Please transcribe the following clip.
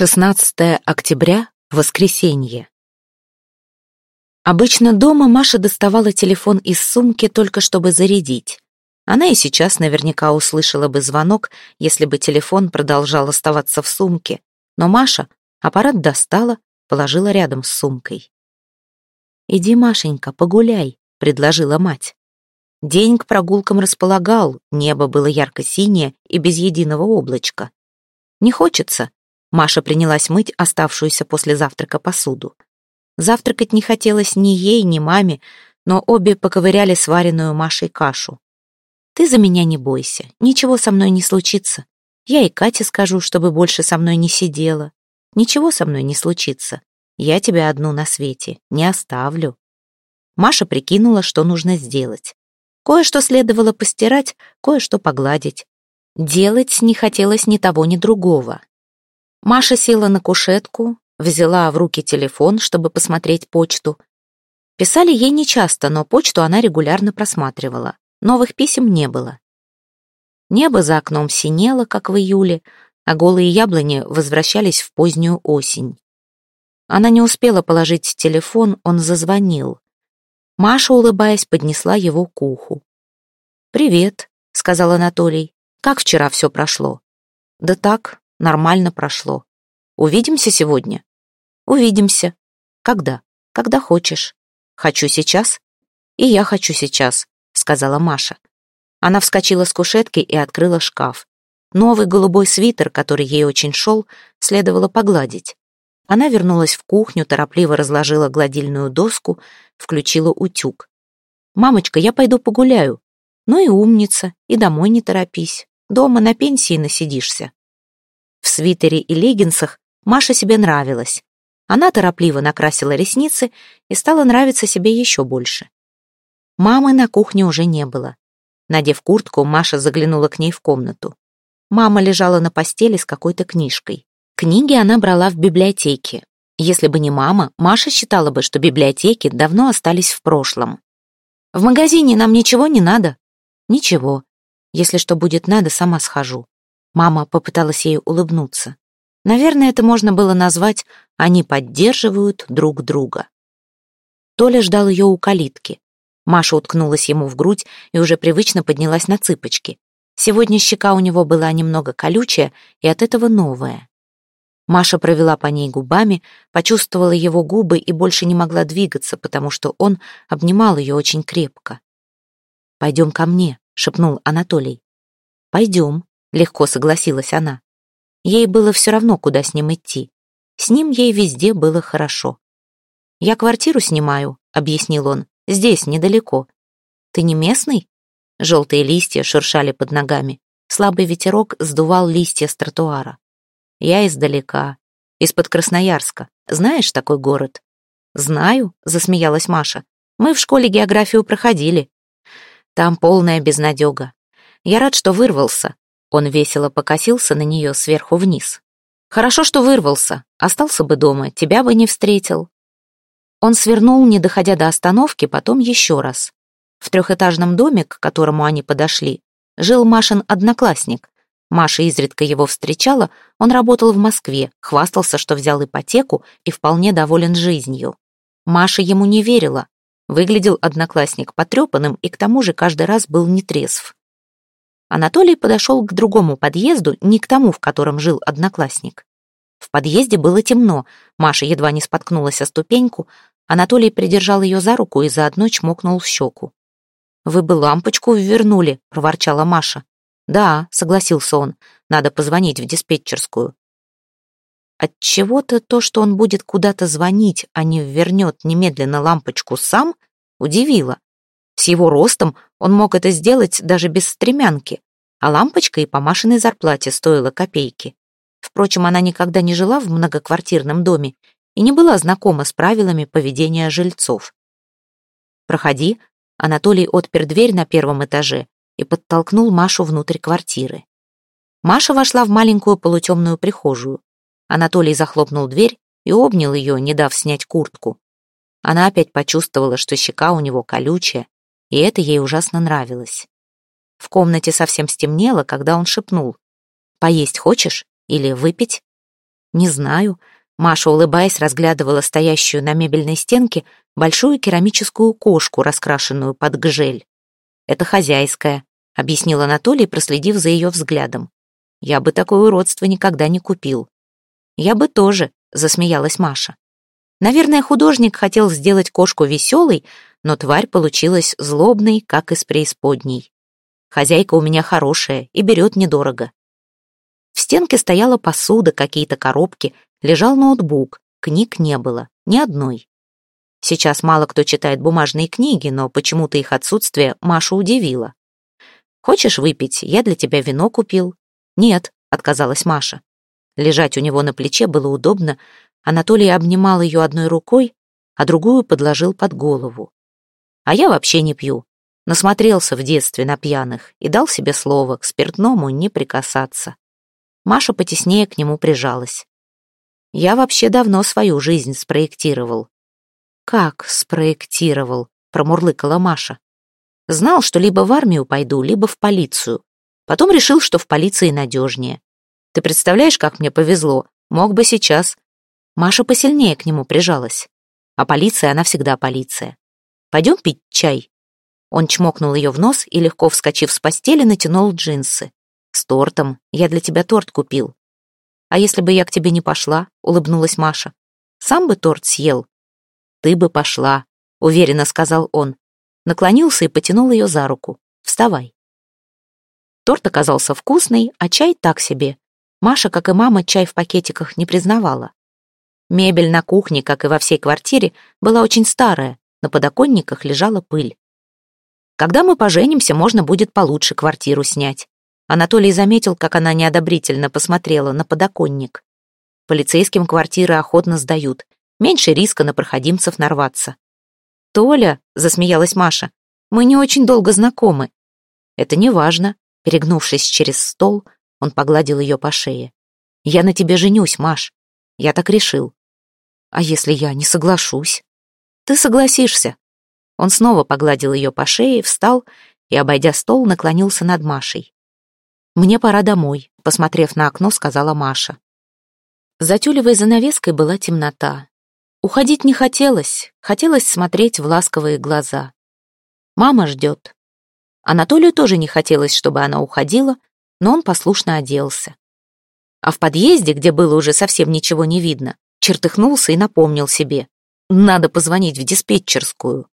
16 октября, воскресенье. Обычно дома Маша доставала телефон из сумки только чтобы зарядить. Она и сейчас наверняка услышала бы звонок, если бы телефон продолжал оставаться в сумке. Но Маша аппарат достала, положила рядом с сумкой. «Иди, Машенька, погуляй», — предложила мать. День к прогулкам располагал, небо было ярко-синее и без единого облачка. «Не хочется», Маша принялась мыть оставшуюся после завтрака посуду. Завтракать не хотелось ни ей, ни маме, но обе поковыряли сваренную Машей кашу. «Ты за меня не бойся, ничего со мной не случится. Я и Кате скажу, чтобы больше со мной не сидела. Ничего со мной не случится. Я тебя одну на свете не оставлю». Маша прикинула, что нужно сделать. Кое-что следовало постирать, кое-что погладить. Делать не хотелось ни того, ни другого. Маша села на кушетку, взяла в руки телефон, чтобы посмотреть почту. Писали ей нечасто, но почту она регулярно просматривала. Новых писем не было. Небо за окном синело, как в июле, а голые яблони возвращались в позднюю осень. Она не успела положить телефон, он зазвонил. Маша, улыбаясь, поднесла его к уху. «Привет», — сказал Анатолий. «Как вчера все прошло?» «Да так, Нормально прошло. Увидимся сегодня? Увидимся. Когда? Когда хочешь. Хочу сейчас? И я хочу сейчас, сказала Маша. Она вскочила с кушетки и открыла шкаф. Новый голубой свитер, который ей очень шел, следовало погладить. Она вернулась в кухню, торопливо разложила гладильную доску, включила утюг. «Мамочка, я пойду погуляю». «Ну и умница, и домой не торопись. Дома на пенсии насидишься». В свитере и леггинсах Маше себе нравилась. Она торопливо накрасила ресницы и стала нравиться себе еще больше. Мамы на кухне уже не было. Надев куртку, Маша заглянула к ней в комнату. Мама лежала на постели с какой-то книжкой. Книги она брала в библиотеке. Если бы не мама, Маша считала бы, что библиотеки давно остались в прошлом. «В магазине нам ничего не надо?» «Ничего. Если что будет надо, сама схожу». Мама попыталась ей улыбнуться. Наверное, это можно было назвать «они поддерживают друг друга». Толя ждал ее у калитки. Маша уткнулась ему в грудь и уже привычно поднялась на цыпочки. Сегодня щека у него была немного колючая и от этого новая. Маша провела по ней губами, почувствовала его губы и больше не могла двигаться, потому что он обнимал ее очень крепко. «Пойдем ко мне», — шепнул Анатолий. «Пойдем», Легко согласилась она. Ей было все равно, куда с ним идти. С ним ей везде было хорошо. «Я квартиру снимаю», — объяснил он. «Здесь, недалеко». «Ты не местный?» Желтые листья шуршали под ногами. Слабый ветерок сдувал листья с тротуара. «Я издалека. Из-под Красноярска. Знаешь такой город?» «Знаю», — засмеялась Маша. «Мы в школе географию проходили. Там полная безнадега. Я рад, что вырвался. Он весело покосился на нее сверху вниз. «Хорошо, что вырвался. Остался бы дома, тебя бы не встретил». Он свернул, не доходя до остановки, потом еще раз. В трехэтажном доме, к которому они подошли, жил Машин одноклассник. Маша изредка его встречала, он работал в Москве, хвастался, что взял ипотеку и вполне доволен жизнью. Маша ему не верила. Выглядел одноклассник потрепанным и к тому же каждый раз был нетрезв. Анатолий подошел к другому подъезду, не к тому, в котором жил одноклассник. В подъезде было темно, Маша едва не споткнулась о ступеньку, Анатолий придержал ее за руку и заодно чмокнул в щеку. «Вы бы лампочку ввернули», — проворчала Маша. «Да», — согласился он, — «надо позвонить в диспетчерскую». Отчего-то то, что он будет куда-то звонить, а не вернет немедленно лампочку сам, удивило. С его ростом он мог это сделать даже без стремянки, а лампочка и по зарплате стоила копейки. Впрочем, она никогда не жила в многоквартирном доме и не была знакома с правилами поведения жильцов. «Проходи», Анатолий отпер дверь на первом этаже и подтолкнул Машу внутрь квартиры. Маша вошла в маленькую полутемную прихожую. Анатолий захлопнул дверь и обнял ее, не дав снять куртку. Она опять почувствовала, что щека у него колючая, и это ей ужасно нравилось. В комнате совсем стемнело, когда он шепнул. «Поесть хочешь? Или выпить?» Не знаю. Маша, улыбаясь, разглядывала стоящую на мебельной стенке большую керамическую кошку, раскрашенную под гжель. «Это хозяйская», — объяснил Анатолий, проследив за ее взглядом. «Я бы такое уродство никогда не купил». «Я бы тоже», — засмеялась Маша. Наверное, художник хотел сделать кошку веселой, но тварь получилась злобной, как из преисподней. Хозяйка у меня хорошая и берет недорого. В стенке стояла посуда, какие-то коробки, лежал ноутбук, книг не было, ни одной. Сейчас мало кто читает бумажные книги, но почему-то их отсутствие Машу удивило. «Хочешь выпить? Я для тебя вино купил». «Нет», — отказалась Маша. Лежать у него на плече было удобно. Анатолий обнимал ее одной рукой, а другую подложил под голову. «А я вообще не пью. Насмотрелся в детстве на пьяных и дал себе слово к спиртному не прикасаться. Маша потеснее к нему прижалась. «Я вообще давно свою жизнь спроектировал». «Как спроектировал?» — промурлыкала Маша. «Знал, что либо в армию пойду, либо в полицию. Потом решил, что в полиции надежнее. Ты представляешь, как мне повезло? Мог бы сейчас». Маша посильнее к нему прижалась. А полиция, она всегда полиция. «Пойдем пить чай?» Он чмокнул ее в нос и, легко вскочив с постели, натянул джинсы. «С тортом. Я для тебя торт купил». «А если бы я к тебе не пошла?» — улыбнулась Маша. «Сам бы торт съел». «Ты бы пошла», — уверенно сказал он. Наклонился и потянул ее за руку. «Вставай». Торт оказался вкусный, а чай так себе. Маша, как и мама, чай в пакетиках не признавала. Мебель на кухне, как и во всей квартире, была очень старая, на подоконниках лежала пыль. Когда мы поженимся, можно будет получше квартиру снять. Анатолий заметил, как она неодобрительно посмотрела на подоконник. Полицейским квартиры охотно сдают. Меньше риска на проходимцев нарваться. «Толя», — засмеялась Маша, — «мы не очень долго знакомы». «Это не важно». Перегнувшись через стол, он погладил ее по шее. «Я на тебе женюсь, Маш. Я так решил». «А если я не соглашусь?» «Ты согласишься». Он снова погладил ее по шее, встал и, обойдя стол, наклонился над Машей. «Мне пора домой», — посмотрев на окно, сказала Маша. За тюлевой занавеской была темнота. Уходить не хотелось, хотелось смотреть в ласковые глаза. Мама ждет. Анатолию тоже не хотелось, чтобы она уходила, но он послушно оделся. А в подъезде, где было уже совсем ничего не видно, чертыхнулся и напомнил себе. Надо позвонить в диспетчерскую.